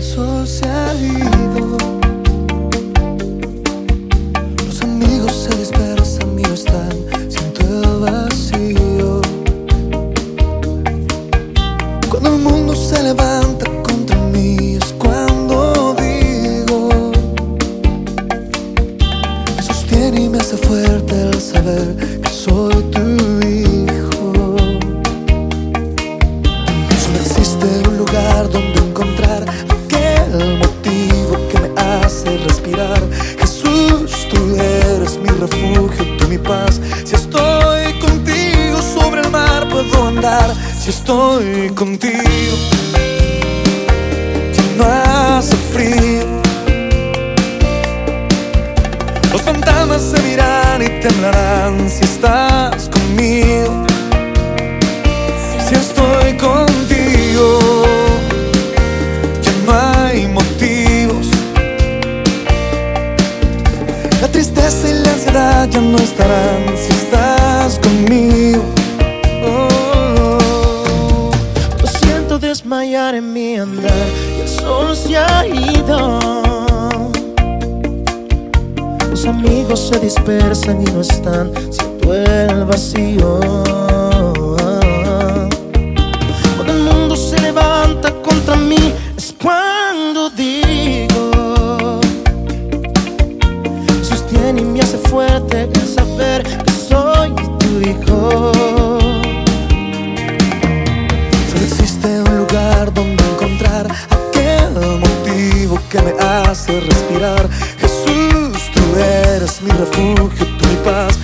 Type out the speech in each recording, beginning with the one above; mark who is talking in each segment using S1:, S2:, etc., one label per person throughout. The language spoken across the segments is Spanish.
S1: sol se ha ido. Los amigos se dispersan y no están. Siento el vacío. Cuando el mundo se levanta contra mí es cuando digo. Me sostiene y me hace fuerte el saber que soy tu Si estoy contigo, ya no hace frío. Los fantasmas se miran y temblarán si estás conmigo. Si estoy contigo, ya no hay motivos. La tristeza y la ansiedad ya no estarán si estás conmigo.
S2: Desmayar en mi andar y el sol se ha ido. Los amigos se dispersan y no están. Siento el vacío. Cuando el mundo se levanta contra mí es cuando digo. Sostiene y me hace fuerte el saber que soy tu hijo.
S1: Hace respirar. Jesús, tú eres mi refugio, tú mi paz.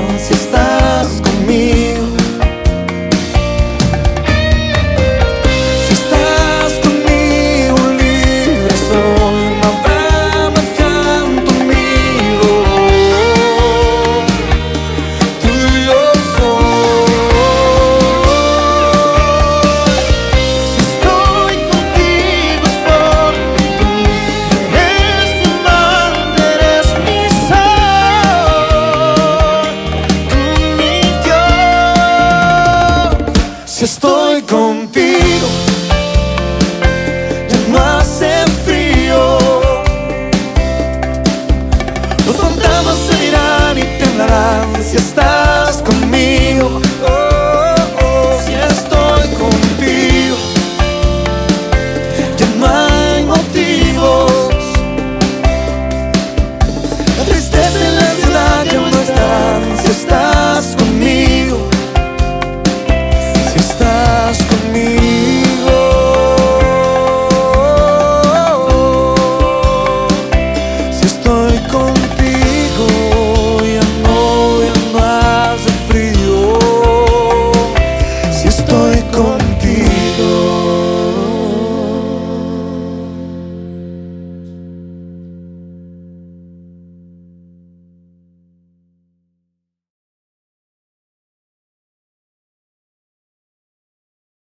S1: vamos Si estoy contigo, ya no hace frío. Los fantasmas se irán y temblarán si. Si estás estoy contigo y ando y ando frío, si estoy contigo.